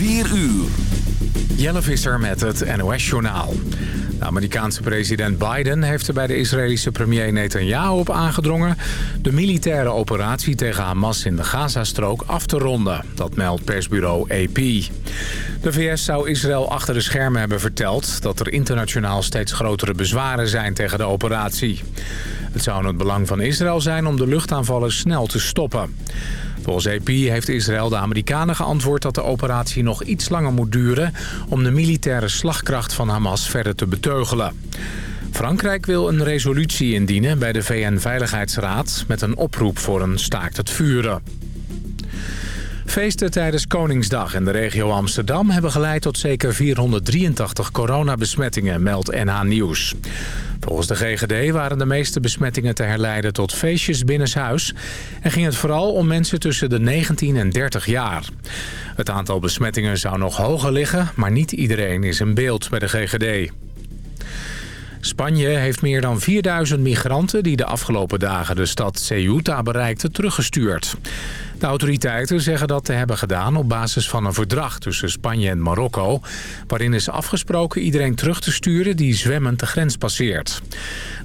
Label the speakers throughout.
Speaker 1: 4 uur.
Speaker 2: Jelle Visser met het NOS-journaal. De Amerikaanse president Biden heeft er bij de Israëlische premier Netanyahu op aangedrongen... de militaire operatie tegen Hamas in de Gazastrook af te ronden. Dat meldt persbureau AP. De VS zou Israël achter de schermen hebben verteld... dat er internationaal steeds grotere bezwaren zijn tegen de operatie. Het zou in het belang van Israël zijn om de luchtaanvallen snel te stoppen. Volgens AP heeft Israël de Amerikanen geantwoord dat de operatie nog iets langer moet duren... om de militaire slagkracht van Hamas verder te beteugelen. Frankrijk wil een resolutie indienen bij de VN-veiligheidsraad... met een oproep voor een staakt het vuren. Feesten tijdens Koningsdag in de regio Amsterdam hebben geleid tot zeker 483 coronabesmettingen, meldt NH Nieuws. Volgens de GGD waren de meeste besmettingen te herleiden tot feestjes binnenshuis... en ging het vooral om mensen tussen de 19 en 30 jaar. Het aantal besmettingen zou nog hoger liggen, maar niet iedereen is in beeld bij de GGD. Spanje heeft meer dan 4000 migranten die de afgelopen dagen de stad Ceuta bereikten teruggestuurd. De autoriteiten zeggen dat te hebben gedaan op basis van een verdrag tussen Spanje en Marokko... waarin is afgesproken iedereen terug te sturen die zwemmend de grens passeert.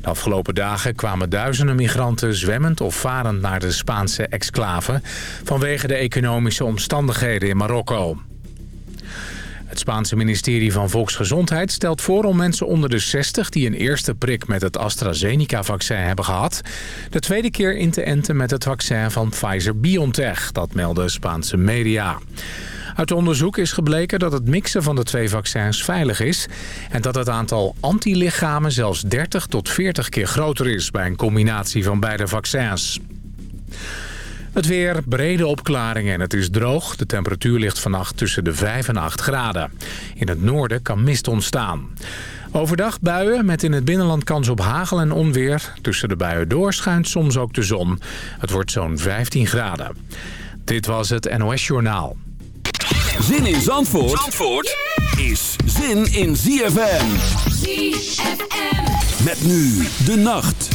Speaker 2: De afgelopen dagen kwamen duizenden migranten zwemmend of varend naar de Spaanse exclave... vanwege de economische omstandigheden in Marokko. Het Spaanse ministerie van Volksgezondheid stelt voor om mensen onder de 60... die een eerste prik met het AstraZeneca-vaccin hebben gehad... de tweede keer in te enten met het vaccin van Pfizer-BioNTech. Dat melden Spaanse media. Uit onderzoek is gebleken dat het mixen van de twee vaccins veilig is... en dat het aantal antilichamen zelfs 30 tot 40 keer groter is... bij een combinatie van beide vaccins. Het weer, brede opklaringen en het is droog. De temperatuur ligt vannacht tussen de 5 en 8 graden. In het noorden kan mist ontstaan. Overdag buien met in het binnenland kans op hagel en onweer. Tussen de buien door schijnt soms ook de zon. Het wordt zo'n 15 graden. Dit was het NOS Journaal.
Speaker 1: Zin in Zandvoort, Zandvoort is zin in ZFM.
Speaker 3: ZFM.
Speaker 1: Met nu de nacht.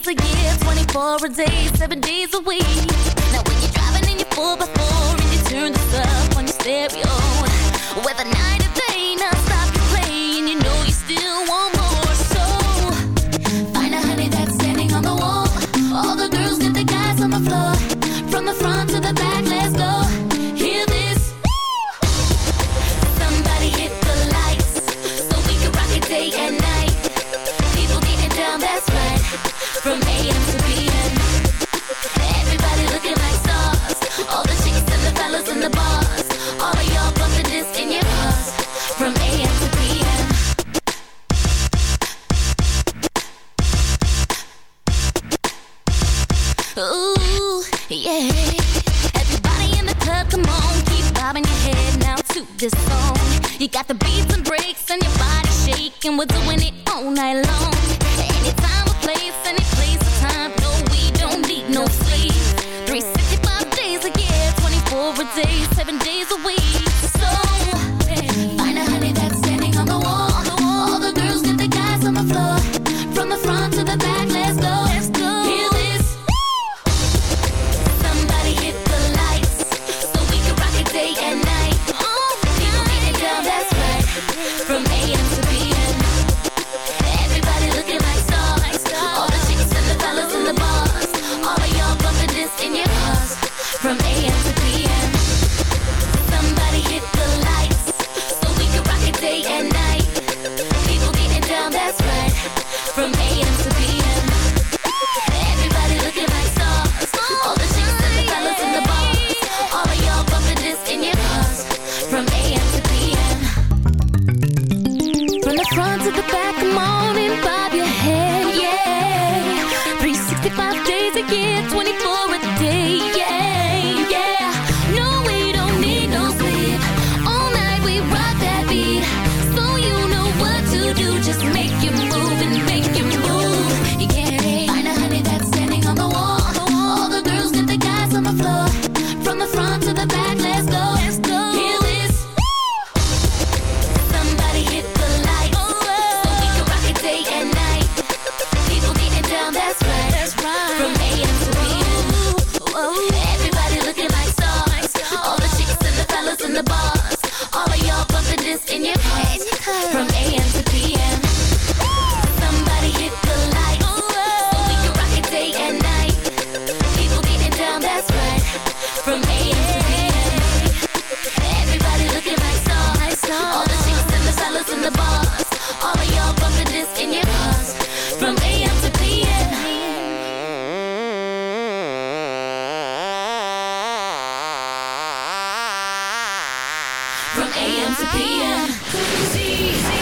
Speaker 3: days a year, 24 a day, 7 days a week. Now when you're driving in your 4x4 and you turn this up on your stereo,
Speaker 4: with a 9 to
Speaker 3: 10. got the beats and breaks and your body shaking. We're doing it all night long. once a
Speaker 4: PM.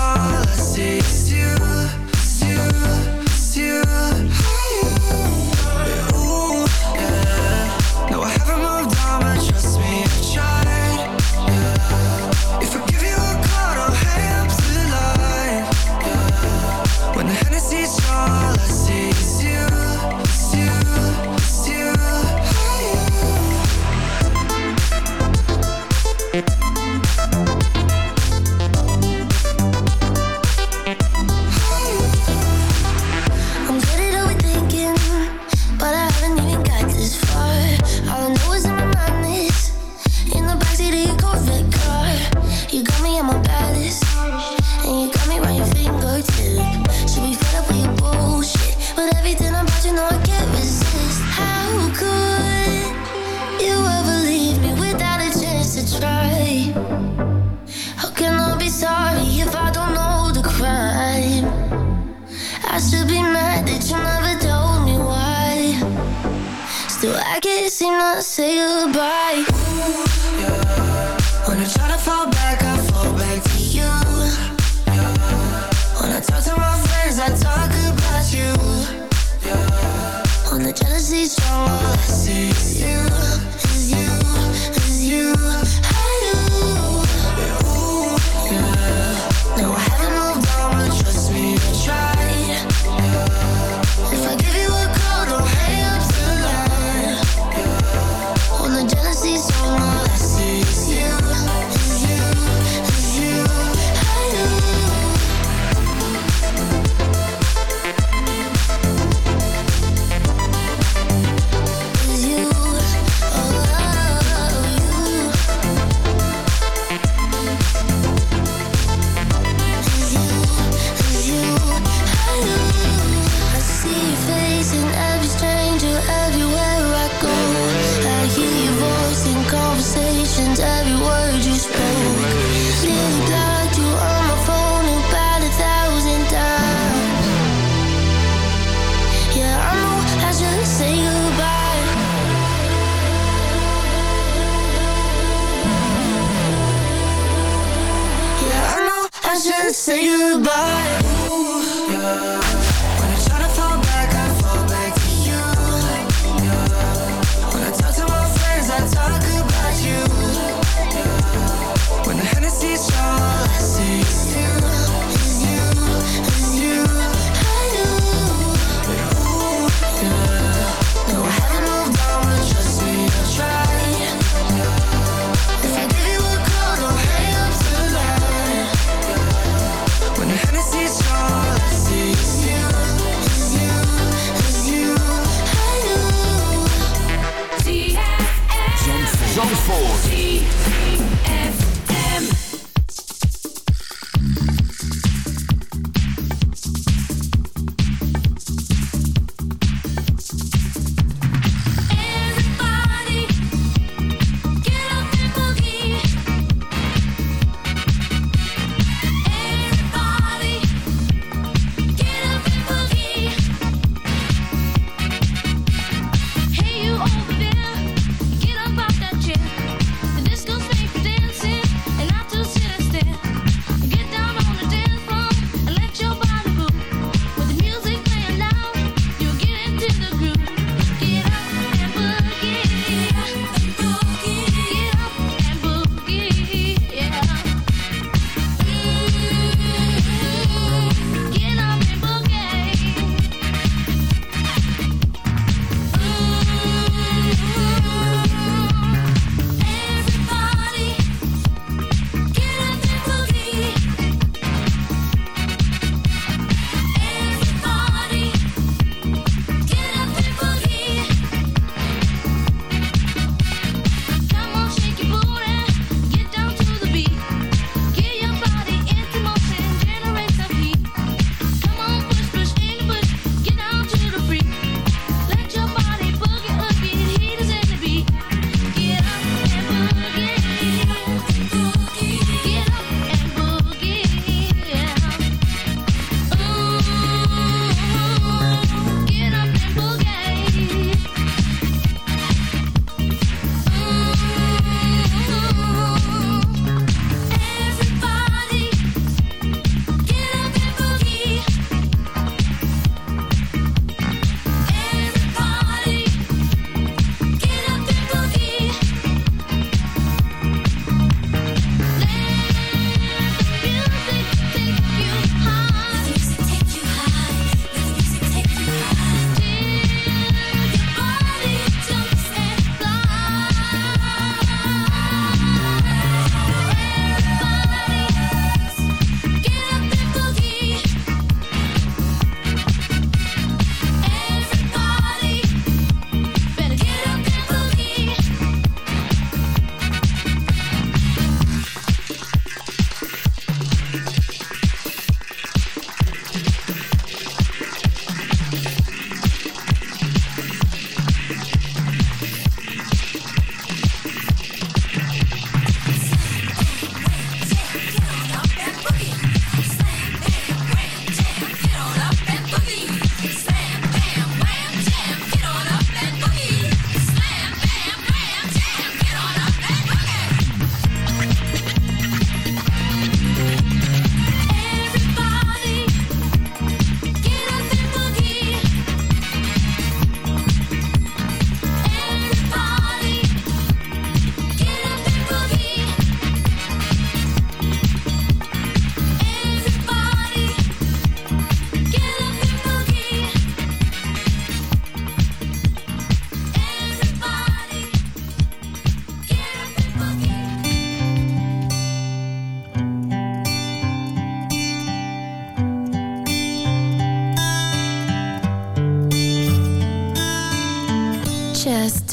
Speaker 4: All
Speaker 5: I see is you, you, you,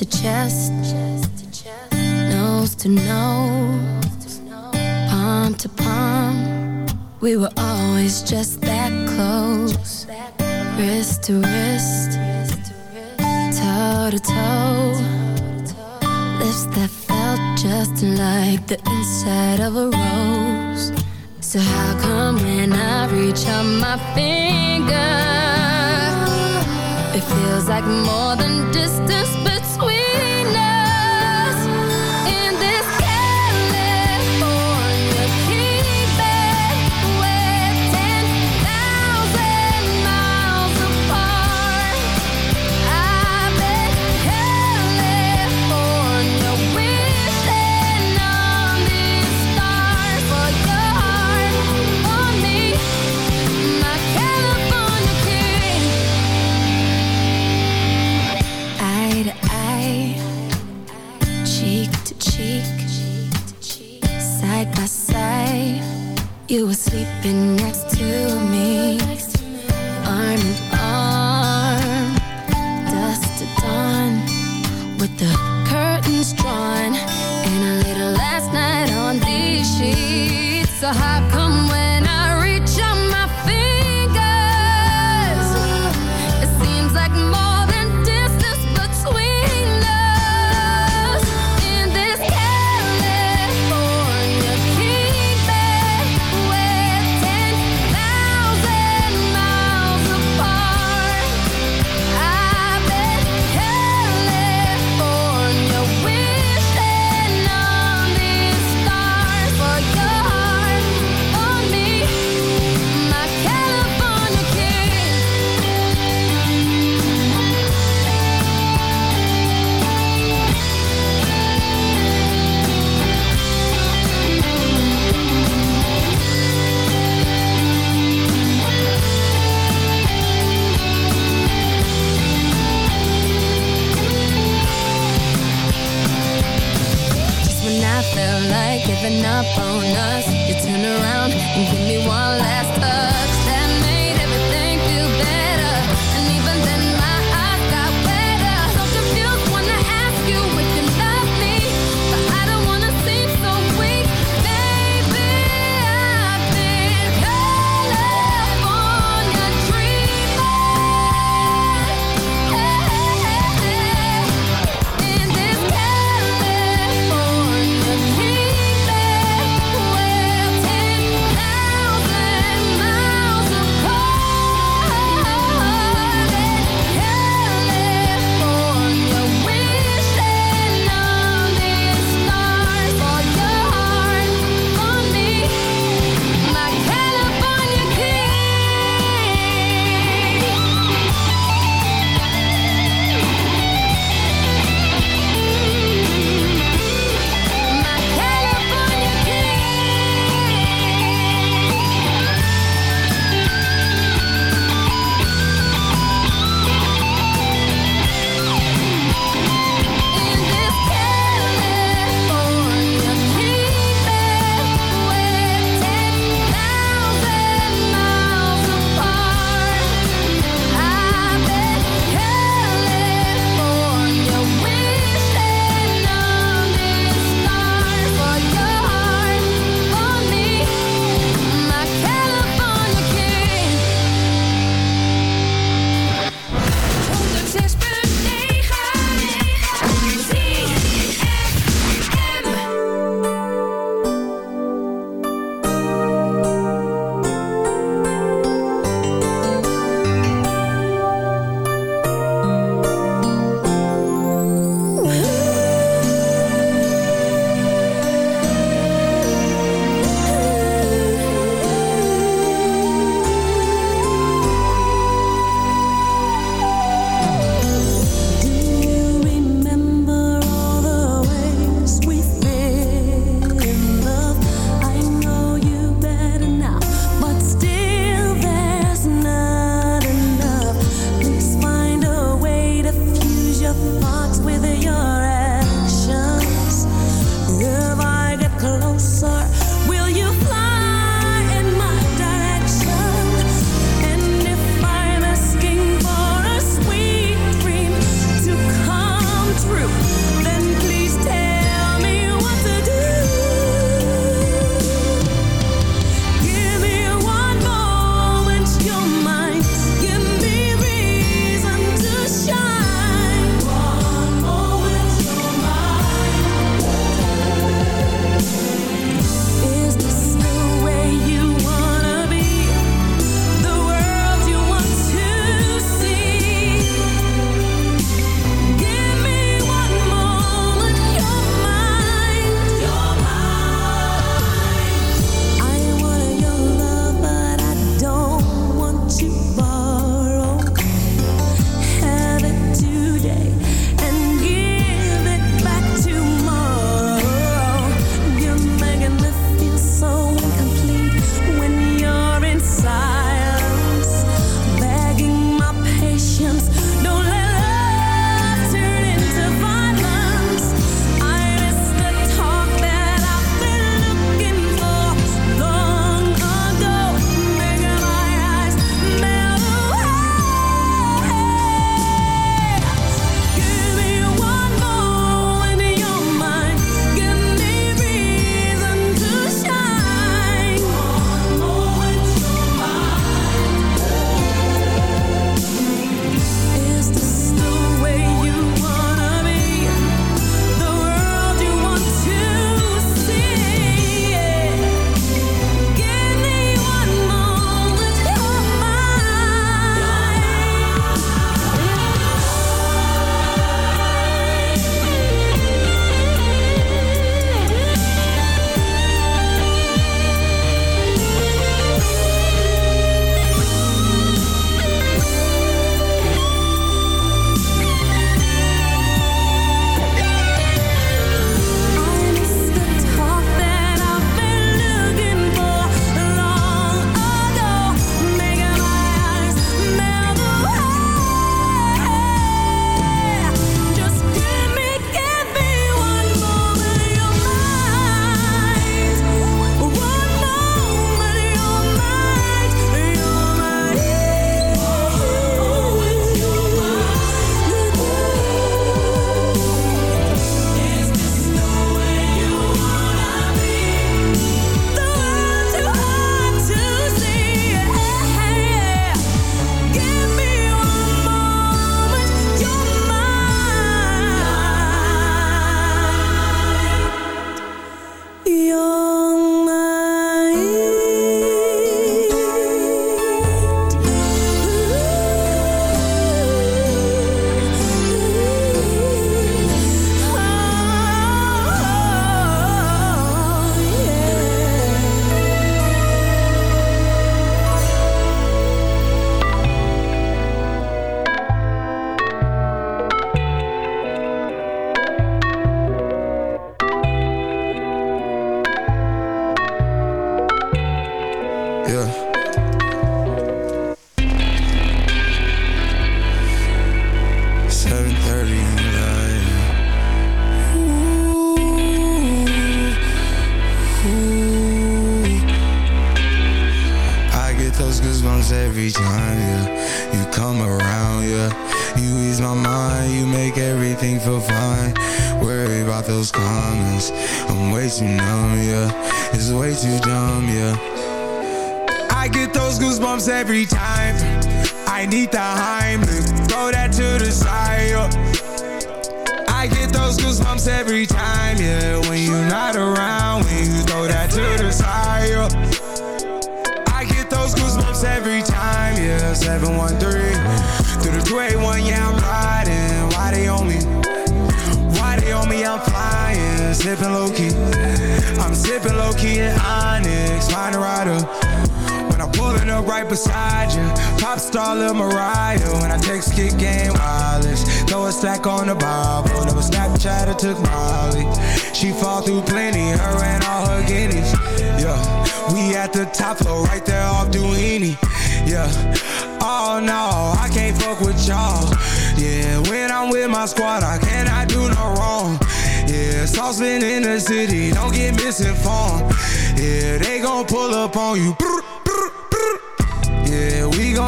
Speaker 4: chest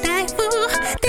Speaker 6: for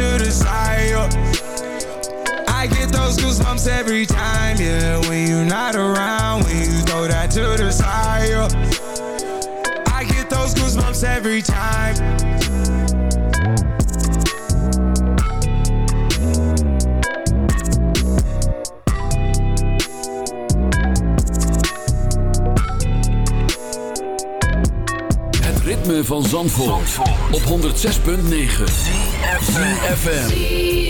Speaker 7: to the side, I get those goosebumps every time, yeah. When you're not around When you throw that to the side, I get those goosebumps every time.
Speaker 1: Van Zandvoort, op 106.9 FM.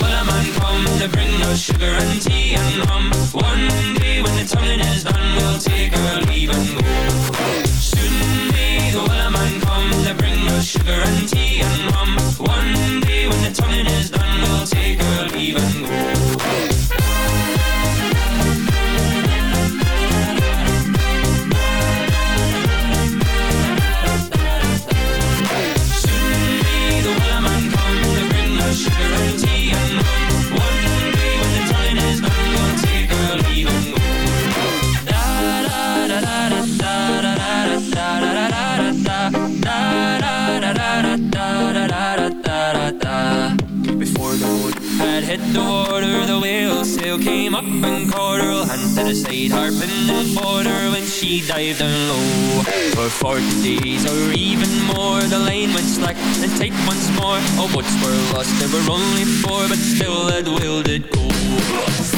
Speaker 8: the man come to bring us sugar and tea and rum. One day when the tonguing is done, we'll take our leave and go. Soon may the man come to bring us sugar and tea and rum. One day when the tonguing is done, we'll take our leave and go. The water, the whale sail came up and caught her hand to the side, harping and fought her when she dived down low. For forty days or even more, the line went slack and tight once more. All boats were lost, there were only four, but still that whale did go.